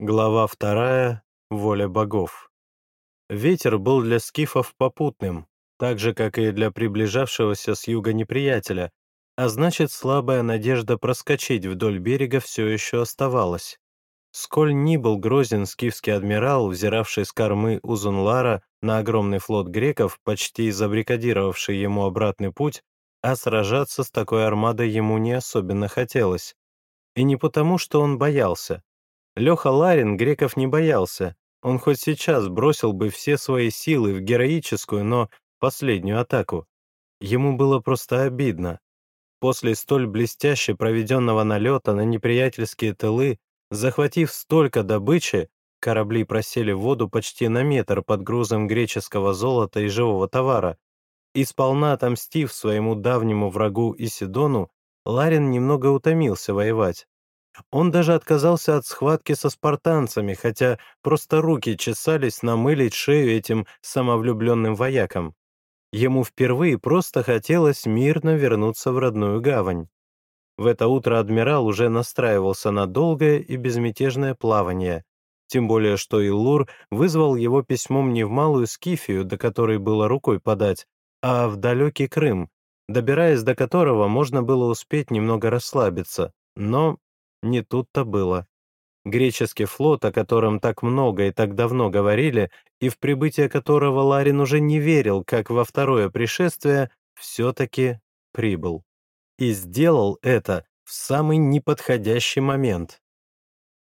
Глава вторая. Воля богов. Ветер был для скифов попутным, так же, как и для приближавшегося с юга неприятеля, а значит, слабая надежда проскочить вдоль берега все еще оставалась. Сколь ни был грозен скифский адмирал, взиравший с кормы Узунлара на огромный флот греков, почти забрикадировавший ему обратный путь, а сражаться с такой армадой ему не особенно хотелось. И не потому, что он боялся. Леха Ларин греков не боялся. Он хоть сейчас бросил бы все свои силы в героическую, но последнюю атаку. Ему было просто обидно. После столь блестяще проведенного налета на неприятельские тылы, захватив столько добычи, корабли просели в воду почти на метр под грузом греческого золота и живого товара, и сполна отомстив своему давнему врагу Исидону, Ларин немного утомился воевать. Он даже отказался от схватки со спартанцами, хотя просто руки чесались намылить шею этим самовлюбленным воякам. Ему впервые просто хотелось мирно вернуться в родную гавань. В это утро адмирал уже настраивался на долгое и безмятежное плавание, тем более что Иллур вызвал его письмом не в Малую Скифию, до которой было рукой подать, а в далекий Крым, добираясь до которого можно было успеть немного расслабиться. Но не тут-то было. Греческий флот, о котором так много и так давно говорили, и в прибытие которого Ларин уже не верил, как во второе пришествие, все-таки прибыл. И сделал это в самый неподходящий момент.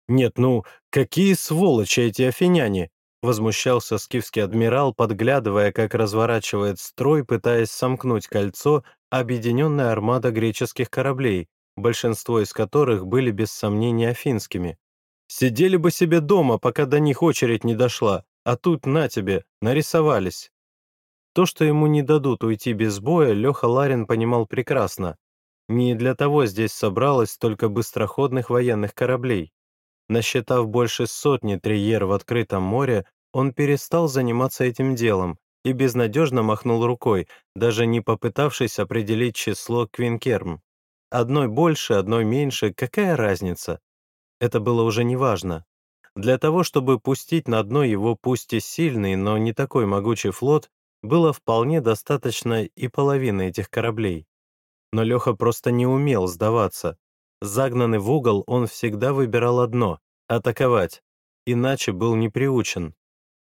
«Нет, ну, какие сволочи эти афиняне!» Возмущался скифский адмирал, подглядывая, как разворачивает строй, пытаясь сомкнуть кольцо объединенная армада греческих кораблей, большинство из которых были без сомнения афинскими. Сидели бы себе дома, пока до них очередь не дошла, а тут, на тебе, нарисовались. То, что ему не дадут уйти без боя, Леха Ларин понимал прекрасно. Не для того здесь собралось столько быстроходных военных кораблей. Насчитав больше сотни триер в открытом море, он перестал заниматься этим делом и безнадежно махнул рукой, даже не попытавшись определить число квинкерм. Одной больше, одной меньше, какая разница? Это было уже неважно. Для того, чтобы пустить на дно его пусть и сильный, но не такой могучий флот, было вполне достаточно и половины этих кораблей. Но Леха просто не умел сдаваться. Загнанный в угол, он всегда выбирал одно — атаковать, иначе был не приучен.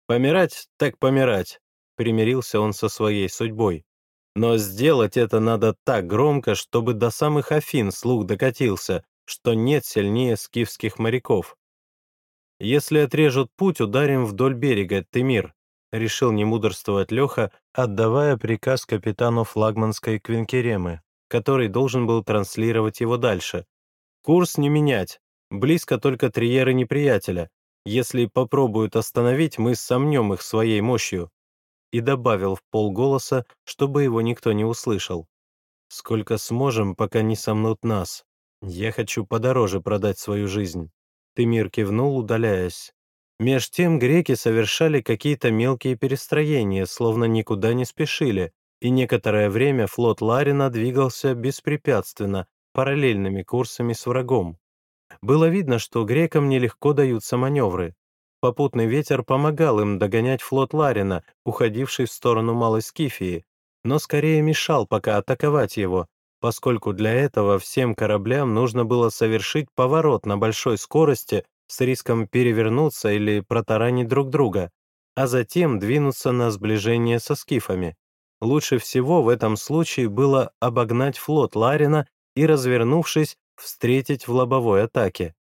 Помирать так помирать, примирился он со своей судьбой. Но сделать это надо так громко, чтобы до самых Афин слух докатился, что нет сильнее скифских моряков. «Если отрежут путь, ударим вдоль берега, Тымир», — решил не мудрствовать Леха, отдавая приказ капитану флагманской Квинкеремы, который должен был транслировать его дальше. «Курс не менять. Близко только триеры неприятеля. Если попробуют остановить, мы сомнем их своей мощью». И добавил в полголоса, чтобы его никто не услышал. «Сколько сможем, пока не сомнут нас. Я хочу подороже продать свою жизнь». Тымир кивнул, удаляясь. Меж тем греки совершали какие-то мелкие перестроения, словно никуда не спешили, и некоторое время флот Ларина двигался беспрепятственно, параллельными курсами с врагом. Было видно, что грекам нелегко даются маневры. Попутный ветер помогал им догонять флот Ларина, уходивший в сторону Малой Скифии, но скорее мешал пока атаковать его, поскольку для этого всем кораблям нужно было совершить поворот на большой скорости с риском перевернуться или протаранить друг друга, а затем двинуться на сближение со скифами. Лучше всего в этом случае было обогнать флот Ларина и, развернувшись, встретить в лобовой атаке.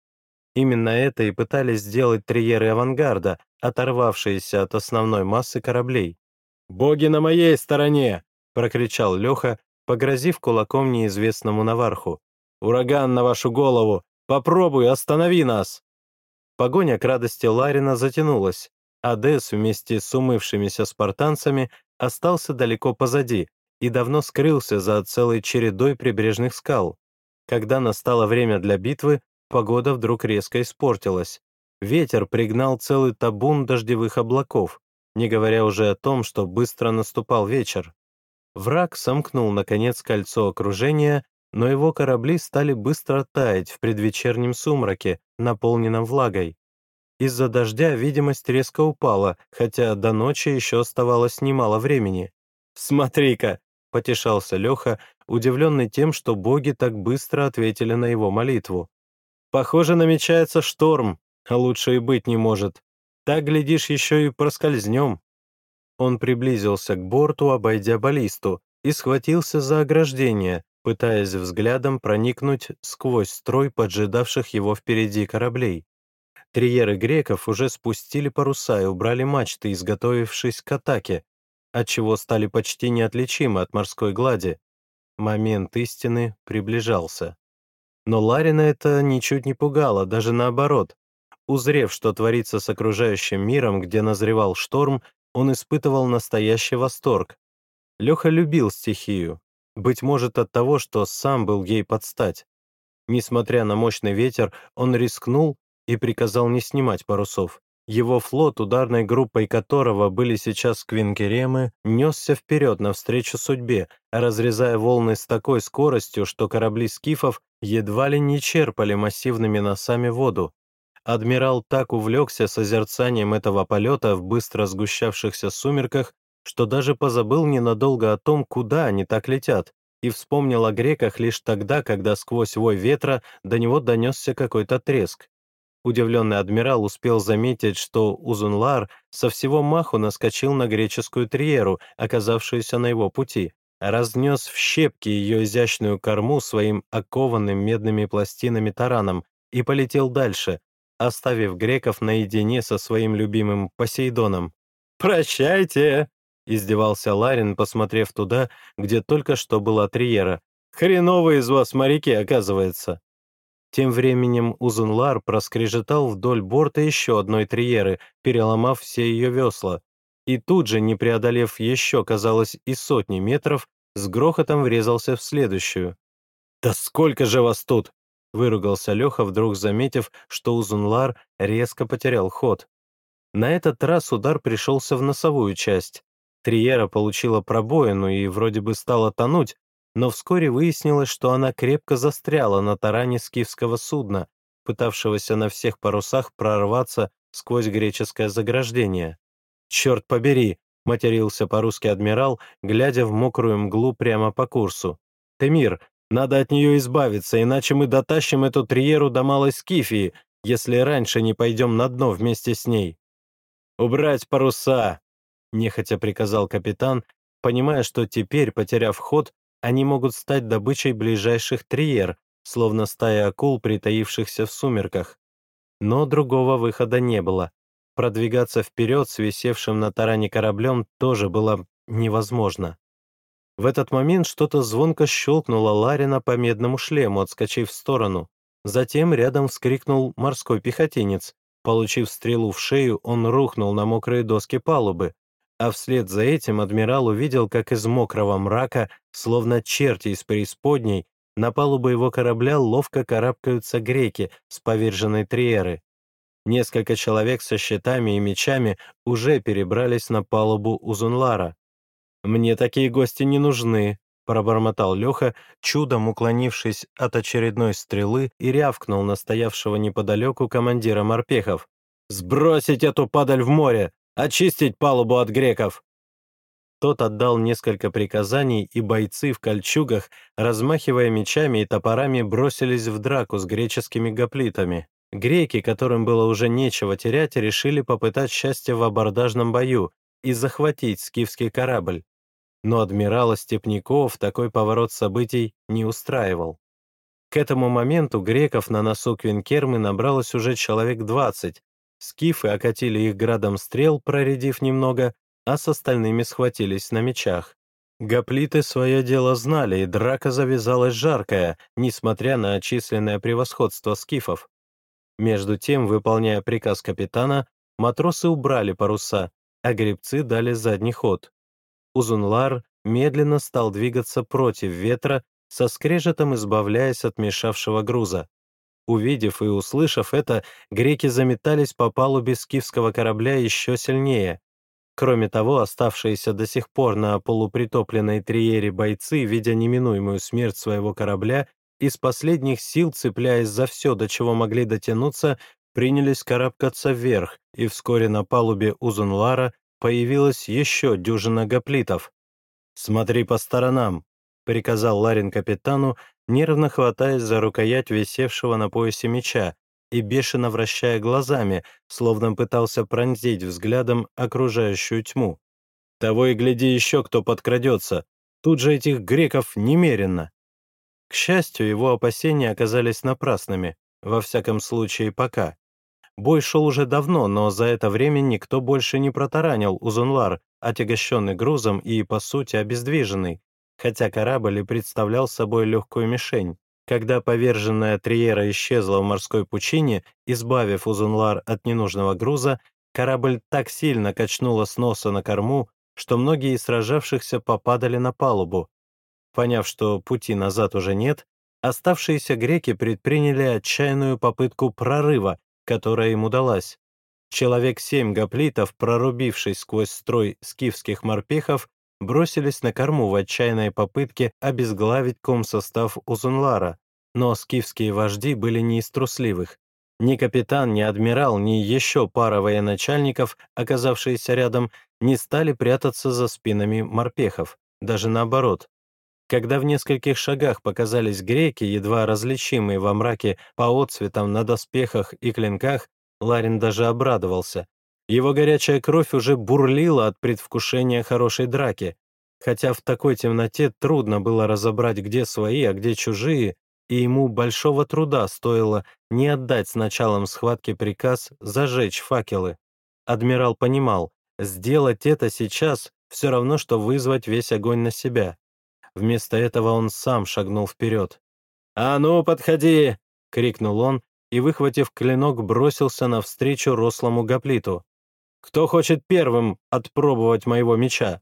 Именно это и пытались сделать триеры авангарда, оторвавшиеся от основной массы кораблей. «Боги на моей стороне!» — прокричал Леха, погрозив кулаком неизвестному Наварху. «Ураган на вашу голову! Попробуй, останови нас!» Погоня к радости Ларина затянулась. Адес вместе с умывшимися спартанцами остался далеко позади и давно скрылся за целой чередой прибрежных скал. Когда настало время для битвы, погода вдруг резко испортилась. Ветер пригнал целый табун дождевых облаков, не говоря уже о том, что быстро наступал вечер. Враг сомкнул, наконец, кольцо окружения, но его корабли стали быстро таять в предвечернем сумраке, наполненном влагой. Из-за дождя видимость резко упала, хотя до ночи еще оставалось немало времени. «Смотри-ка!» — потешался Леха, удивленный тем, что боги так быстро ответили на его молитву. «Похоже, намечается шторм, а лучше и быть не может. Так, глядишь, еще и проскользнем». Он приблизился к борту, обойдя баллисту, и схватился за ограждение, пытаясь взглядом проникнуть сквозь строй поджидавших его впереди кораблей. Триеры греков уже спустили паруса и убрали мачты, изготовившись к атаке, отчего стали почти неотличимы от морской глади. Момент истины приближался. Но Ларина это ничуть не пугало, даже наоборот. Узрев, что творится с окружающим миром, где назревал шторм, он испытывал настоящий восторг. Леха любил стихию, быть может от того, что сам был ей под стать. Несмотря на мощный ветер, он рискнул и приказал не снимать парусов. Его флот, ударной группой которого были сейчас квинкеремы, несся вперед навстречу судьбе, разрезая волны с такой скоростью, что корабли скифов едва ли не черпали массивными носами воду. Адмирал так увлекся созерцанием этого полета в быстро сгущавшихся сумерках, что даже позабыл ненадолго о том, куда они так летят, и вспомнил о греках лишь тогда, когда сквозь вой ветра до него донесся какой-то треск. Удивленный адмирал успел заметить, что Узунлар со всего маху наскочил на греческую триеру, оказавшуюся на его пути, разнес в щепки ее изящную корму своим окованным медными пластинами тараном и полетел дальше, оставив греков наедине со своим любимым Посейдоном. «Прощайте!» — издевался Ларин, посмотрев туда, где только что была триера. «Хреновые из вас моряки, оказывается!» Тем временем Узунлар проскрежетал вдоль борта еще одной триеры, переломав все ее весла, и тут же, не преодолев еще, казалось, и сотни метров, с грохотом врезался в следующую. «Да сколько же вас тут!» — выругался Леха, вдруг заметив, что Узунлар резко потерял ход. На этот раз удар пришелся в носовую часть. Триера получила пробоину и вроде бы стала тонуть, но вскоре выяснилось, что она крепко застряла на таране скифского судна, пытавшегося на всех парусах прорваться сквозь греческое заграждение. «Черт побери!» — матерился по-русски адмирал, глядя в мокрую мглу прямо по курсу. «Темир, надо от нее избавиться, иначе мы дотащим эту триеру до Малой Скифии, если раньше не пойдем на дно вместе с ней». «Убрать паруса!» — нехотя приказал капитан, понимая, что теперь, потеряв ход, они могут стать добычей ближайших триер, словно стая акул, притаившихся в сумерках. Но другого выхода не было. Продвигаться вперед с висевшим на таране кораблем тоже было невозможно. В этот момент что-то звонко щелкнуло Ларина по медному шлему, отскочив в сторону. Затем рядом вскрикнул морской пехотинец. Получив стрелу в шею, он рухнул на мокрые доски палубы, а вслед за этим адмирал увидел, как из мокрого мрака, словно черти из преисподней, на палубу его корабля ловко карабкаются греки с поверженной триеры. Несколько человек со щитами и мечами уже перебрались на палубу Узунлара. «Мне такие гости не нужны», — пробормотал Леха, чудом уклонившись от очередной стрелы и рявкнул на стоявшего неподалеку командира морпехов. «Сбросить эту падаль в море! Очистить палубу от греков!» Тот отдал несколько приказаний, и бойцы в кольчугах, размахивая мечами и топорами, бросились в драку с греческими гоплитами. Греки, которым было уже нечего терять, решили попытать счастье в абордажном бою и захватить скифский корабль. Но адмирала Степняков такой поворот событий не устраивал. К этому моменту греков на носу Квинкермы набралось уже человек 20, Скифы окатили их градом стрел, проредив немного, а с остальными схватились на мечах. Гоплиты свое дело знали, и драка завязалась жаркая, несмотря на численное превосходство скифов. Между тем, выполняя приказ капитана, матросы убрали паруса, а гребцы дали задний ход. Узунлар медленно стал двигаться против ветра, со скрежетом избавляясь от мешавшего груза. Увидев и услышав это, греки заметались по палубе скифского корабля еще сильнее. Кроме того, оставшиеся до сих пор на полупритопленной триере бойцы, видя неминуемую смерть своего корабля, из последних сил, цепляясь за все, до чего могли дотянуться, принялись карабкаться вверх, и вскоре на палубе Узунлара появилась еще дюжина гоплитов. «Смотри по сторонам», — приказал Ларин капитану, нервно хватаясь за рукоять висевшего на поясе меча и бешено вращая глазами, словно пытался пронзить взглядом окружающую тьму. «Того и гляди еще кто подкрадется. Тут же этих греков немерено». К счастью, его опасения оказались напрасными, во всяком случае пока. Бой шел уже давно, но за это время никто больше не протаранил Узунлар, отягощенный грузом и, по сути, обездвиженный, хотя корабль и представлял собой легкую мишень. Когда поверженная Триера исчезла в морской пучине, избавив Узунлар от ненужного груза, корабль так сильно качнуло с носа на корму, что многие из сражавшихся попадали на палубу, Поняв, что пути назад уже нет, оставшиеся греки предприняли отчаянную попытку прорыва, которая им удалась. Человек семь гоплитов, прорубившись сквозь строй скифских морпехов, бросились на корму в отчаянной попытке обезглавить комсостав Узунлара, но скифские вожди были не из трусливых. Ни капитан, ни адмирал, ни еще пара военачальников, оказавшиеся рядом, не стали прятаться за спинами морпехов. Даже наоборот, когда в нескольких шагах показались греки, едва различимые во мраке по отцветам на доспехах и клинках, Ларин даже обрадовался. Его горячая кровь уже бурлила от предвкушения хорошей драки. Хотя в такой темноте трудно было разобрать, где свои, а где чужие, и ему большого труда стоило не отдать с началом схватки приказ зажечь факелы. Адмирал понимал, сделать это сейчас все равно, что вызвать весь огонь на себя. Вместо этого он сам шагнул вперед. «А ну, подходи!» — крикнул он и, выхватив клинок, бросился навстречу рослому гоплиту. «Кто хочет первым отпробовать моего меча?»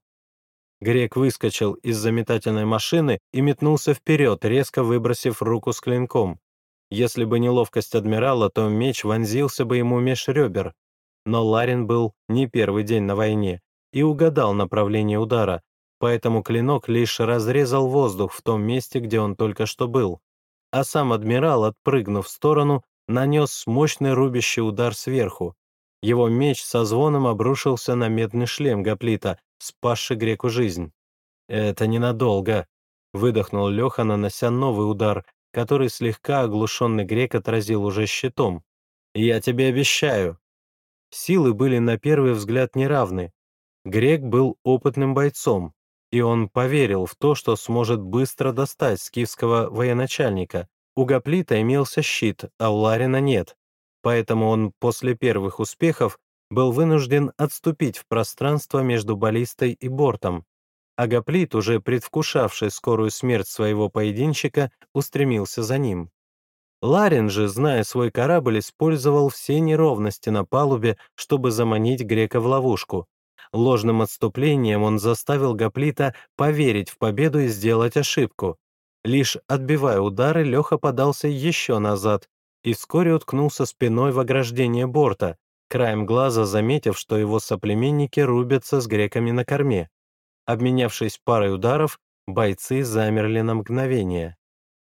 Грек выскочил из заметательной машины и метнулся вперед, резко выбросив руку с клинком. Если бы не ловкость адмирала, то меч вонзился бы ему меж ребер. Но Ларин был не первый день на войне и угадал направление удара, поэтому клинок лишь разрезал воздух в том месте, где он только что был. А сам адмирал, отпрыгнув в сторону, нанес мощный рубящий удар сверху. Его меч со звоном обрушился на медный шлем гоплита, спасший греку жизнь. «Это ненадолго», — выдохнул Леха, нанося новый удар, который слегка оглушенный грек отразил уже щитом. «Я тебе обещаю». Силы были на первый взгляд неравны. Грек был опытным бойцом, и он поверил в то, что сможет быстро достать скифского военачальника. У Гоплита имелся щит, а у Ларина нет, поэтому он после первых успехов был вынужден отступить в пространство между баллистой и бортом. А Гоплит, уже предвкушавший скорую смерть своего поединщика, устремился за ним. Ларин же, зная свой корабль, использовал все неровности на палубе, чтобы заманить грека в ловушку. Ложным отступлением он заставил Гоплита поверить в победу и сделать ошибку. Лишь отбивая удары, Леха подался еще назад и вскоре уткнулся спиной в ограждение борта, краем глаза заметив, что его соплеменники рубятся с греками на корме. Обменявшись парой ударов, бойцы замерли на мгновение.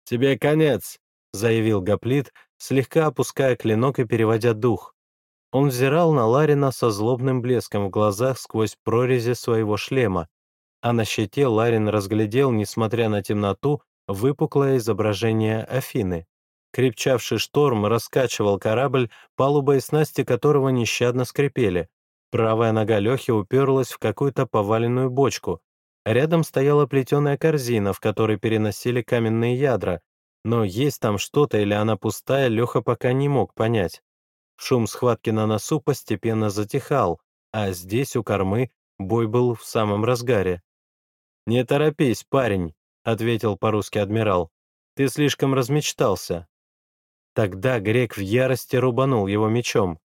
«Тебе конец», — заявил Гоплит, слегка опуская клинок и переводя дух. Он взирал на Ларина со злобным блеском в глазах сквозь прорези своего шлема, а на щите Ларин разглядел, несмотря на темноту, выпуклое изображение Афины. Крепчавший шторм раскачивал корабль, палуба и снасти которого нещадно скрипели. Правая нога Лехи уперлась в какую-то поваленную бочку. Рядом стояла плетеная корзина, в которой переносили каменные ядра, но есть там что-то или она пустая, Леха пока не мог понять. Шум схватки на носу постепенно затихал, а здесь, у кормы, бой был в самом разгаре. «Не торопись, парень», — ответил по-русски адмирал. «Ты слишком размечтался». Тогда грек в ярости рубанул его мечом.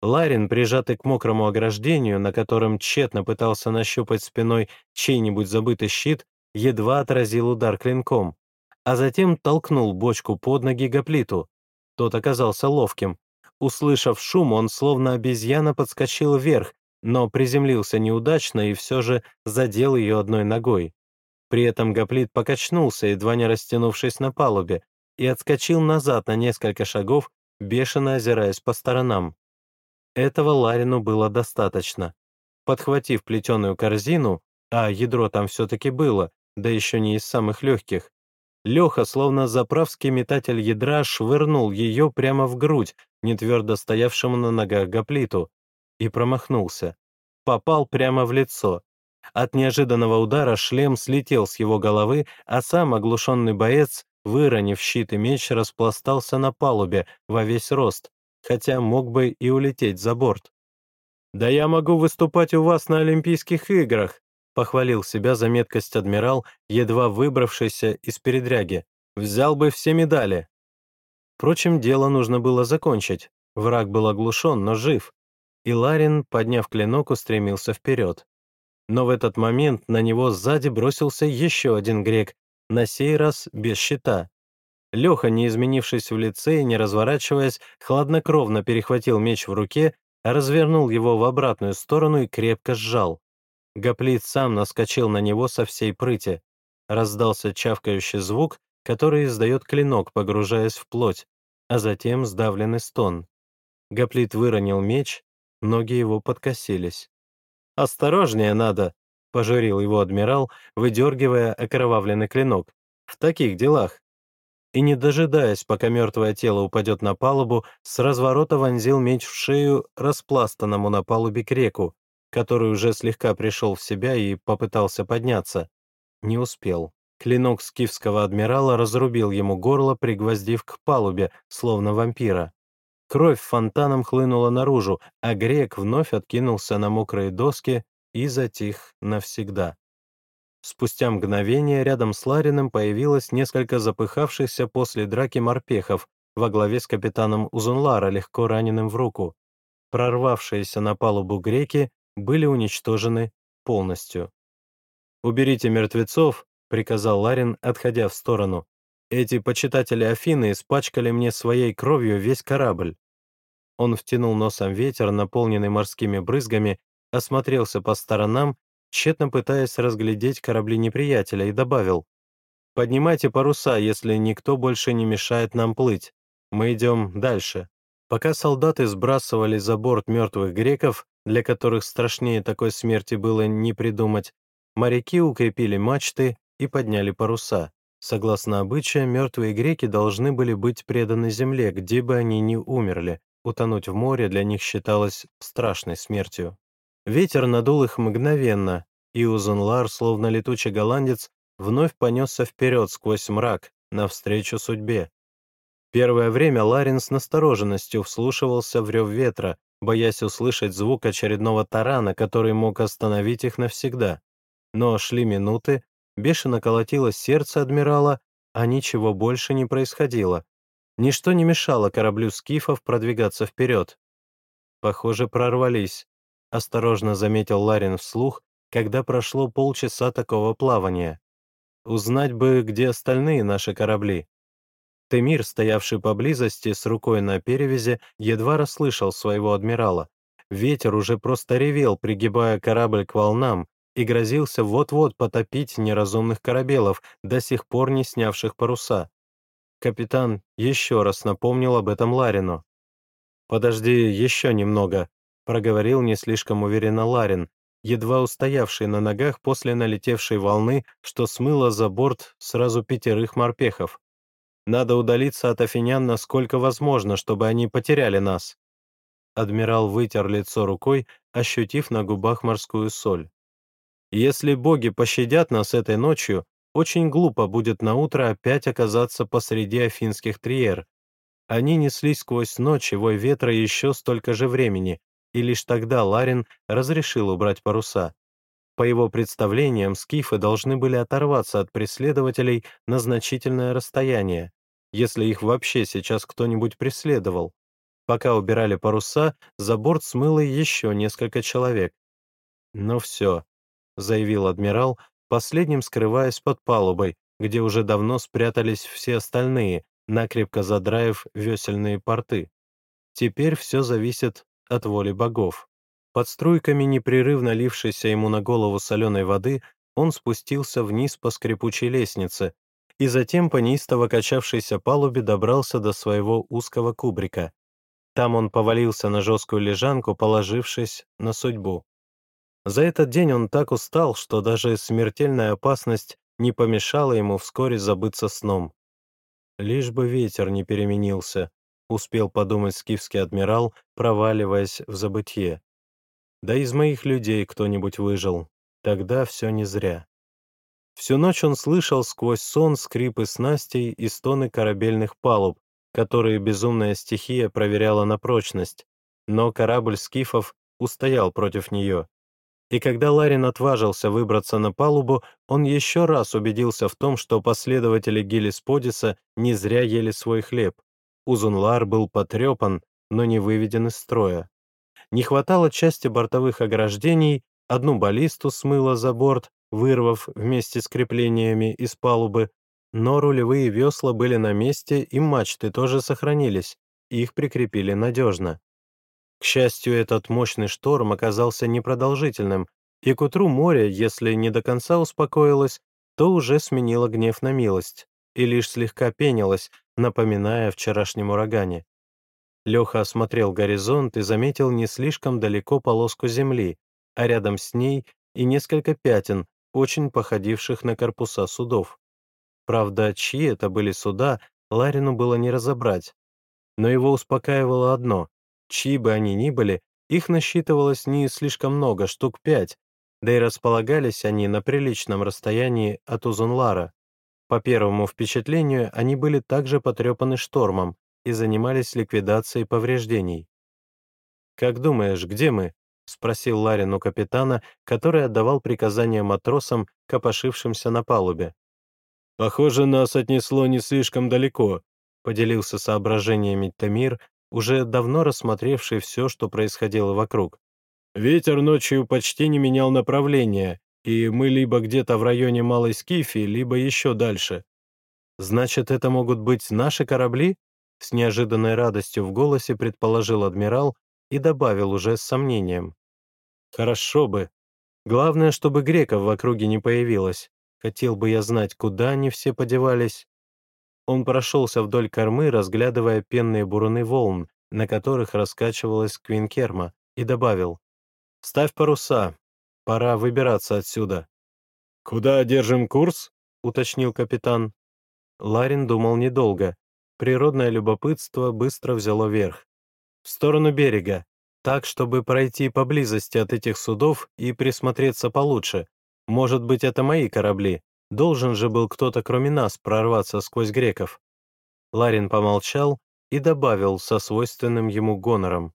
Ларин, прижатый к мокрому ограждению, на котором тщетно пытался нащупать спиной чей-нибудь забытый щит, едва отразил удар клинком, а затем толкнул бочку под ноги гоплиту. Тот оказался ловким, Услышав шум, он словно обезьяна подскочил вверх, но приземлился неудачно и все же задел ее одной ногой. При этом гоплит покачнулся, едва не растянувшись на палубе, и отскочил назад на несколько шагов, бешено озираясь по сторонам. Этого Ларину было достаточно. Подхватив плетеную корзину, а ядро там все-таки было, да еще не из самых легких, Леха, словно заправский метатель ядра, швырнул ее прямо в грудь, нетвердо стоявшему на ногах гоплиту, и промахнулся. Попал прямо в лицо. От неожиданного удара шлем слетел с его головы, а сам оглушенный боец, выронив щит и меч, распластался на палубе во весь рост, хотя мог бы и улететь за борт. «Да я могу выступать у вас на Олимпийских играх!» похвалил себя за меткость адмирал, едва выбравшийся из передряги. «Взял бы все медали!» Впрочем, дело нужно было закончить. Враг был оглушен, но жив. И Ларин, подняв клинок, устремился вперед. Но в этот момент на него сзади бросился еще один грек, на сей раз без щита. Леха, не изменившись в лице и не разворачиваясь, хладнокровно перехватил меч в руке, развернул его в обратную сторону и крепко сжал. Гоплит сам наскочил на него со всей прыти. Раздался чавкающий звук, который издает клинок, погружаясь в плоть, а затем сдавленный стон. Гоплит выронил меч, ноги его подкосились. «Осторожнее надо», — пожурил его адмирал, выдергивая окровавленный клинок. «В таких делах». И не дожидаясь, пока мертвое тело упадет на палубу, с разворота вонзил меч в шею распластанному на палубе креку, который уже слегка пришел в себя и попытался подняться. Не успел. Клинок скифского адмирала разрубил ему горло, пригвоздив к палубе, словно вампира. Кровь фонтаном хлынула наружу, а грек вновь откинулся на мокрые доски и затих навсегда. Спустя мгновение рядом с Лариным появилось несколько запыхавшихся после драки морпехов во главе с капитаном Узунлара, легко раненым в руку. Прорвавшиеся на палубу греки были уничтожены полностью. «Уберите мертвецов», — приказал Ларин, отходя в сторону. Эти почитатели Афины испачкали мне своей кровью весь корабль. Он втянул носом ветер, наполненный морскими брызгами, осмотрелся по сторонам, тщетно пытаясь разглядеть корабли неприятеля, и добавил, «Поднимайте паруса, если никто больше не мешает нам плыть. Мы идем дальше». Пока солдаты сбрасывали за борт мертвых греков, для которых страшнее такой смерти было не придумать, моряки укрепили мачты и подняли паруса. Согласно обычаю, мертвые греки должны были быть преданы земле, где бы они ни умерли. Утонуть в море для них считалось страшной смертью. Ветер надул их мгновенно, и Узунлар, словно летучий голландец, вновь понесся вперед сквозь мрак, навстречу судьбе. Первое время Ларин с настороженностью вслушивался в рев ветра, боясь услышать звук очередного тарана, который мог остановить их навсегда. Но шли минуты, Бешено колотилось сердце адмирала, а ничего больше не происходило. Ничто не мешало кораблю скифов продвигаться вперед. «Похоже, прорвались», — осторожно заметил Ларин вслух, когда прошло полчаса такого плавания. «Узнать бы, где остальные наши корабли». Темир, стоявший поблизости с рукой на перевязи, едва расслышал своего адмирала. Ветер уже просто ревел, пригибая корабль к волнам, и грозился вот-вот потопить неразумных корабелов, до сих пор не снявших паруса. Капитан еще раз напомнил об этом Ларину. «Подожди еще немного», — проговорил не слишком уверенно Ларин, едва устоявший на ногах после налетевшей волны, что смыло за борт сразу пятерых морпехов. «Надо удалиться от афинян насколько возможно, чтобы они потеряли нас». Адмирал вытер лицо рукой, ощутив на губах морскую соль. Если боги пощадят нас этой ночью, очень глупо будет наутро опять оказаться посреди афинских триер. Они неслись сквозь ночь, вой ветра еще столько же времени, и лишь тогда Ларин разрешил убрать паруса. По его представлениям, скифы должны были оторваться от преследователей на значительное расстояние, если их вообще сейчас кто-нибудь преследовал. Пока убирали паруса, за борт смыло еще несколько человек. Но все, заявил адмирал, последним скрываясь под палубой, где уже давно спрятались все остальные, накрепко задраив весельные порты. Теперь все зависит от воли богов. Под струйками непрерывно лившейся ему на голову соленой воды он спустился вниз по скрипучей лестнице и затем по неистово качавшейся палубе добрался до своего узкого кубрика. Там он повалился на жесткую лежанку, положившись на судьбу. За этот день он так устал, что даже смертельная опасность не помешала ему вскоре забыться сном. «Лишь бы ветер не переменился», — успел подумать скифский адмирал, проваливаясь в забытье. «Да из моих людей кто-нибудь выжил. Тогда все не зря». Всю ночь он слышал сквозь сон скрипы снастей и стоны корабельных палуб, которые безумная стихия проверяла на прочность, но корабль скифов устоял против нее. И когда Ларин отважился выбраться на палубу, он еще раз убедился в том, что последователи Гелисподиса не зря ели свой хлеб. Узунлар был потрепан, но не выведен из строя. Не хватало части бортовых ограждений, одну баллисту смыло за борт, вырвав вместе с креплениями из палубы, но рулевые весла были на месте и мачты тоже сохранились, их прикрепили надежно. К счастью, этот мощный шторм оказался непродолжительным, и к утру море, если не до конца успокоилось, то уже сменило гнев на милость и лишь слегка пенилось, напоминая о вчерашнем урагане. Леха осмотрел горизонт и заметил не слишком далеко полоску земли, а рядом с ней и несколько пятен, очень походивших на корпуса судов. Правда, чьи это были суда, Ларину было не разобрать. Но его успокаивало одно Чьи бы они ни были, их насчитывалось не слишком много, штук пять, да и располагались они на приличном расстоянии от Узунлара. По первому впечатлению, они были также потрепаны штормом и занимались ликвидацией повреждений. «Как думаешь, где мы?» — спросил Ларин у капитана, который отдавал приказания матросам, копошившимся на палубе. «Похоже, нас отнесло не слишком далеко», — поделился соображениями Тамир, уже давно рассмотревший все, что происходило вокруг. Ветер ночью почти не менял направления, и мы либо где-то в районе Малой Скифи, либо еще дальше. «Значит, это могут быть наши корабли?» С неожиданной радостью в голосе предположил адмирал и добавил уже с сомнением. «Хорошо бы. Главное, чтобы греков в округе не появилось. Хотел бы я знать, куда они все подевались. Он прошелся вдоль кормы, разглядывая пенные буруны волн, на которых раскачивалась Квинкерма, и добавил «Ставь паруса, пора выбираться отсюда». «Куда держим курс?» — уточнил капитан. Ларин думал недолго. Природное любопытство быстро взяло верх. В сторону берега, так, чтобы пройти поблизости от этих судов и присмотреться получше. Может быть, это мои корабли. Должен же был кто-то кроме нас прорваться сквозь греков. Ларин помолчал и добавил со свойственным ему гонором.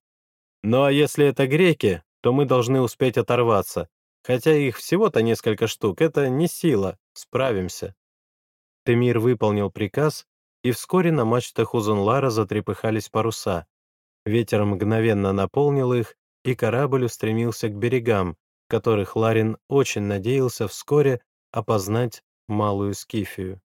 «Ну а если это греки, то мы должны успеть оторваться. Хотя их всего-то несколько штук, это не сила, справимся». Темир выполнил приказ, и вскоре на мачтах Узунлара затрепыхались паруса. Ветер мгновенно наполнил их, и корабль устремился к берегам, которых Ларин очень надеялся вскоре опознать малую Скифию.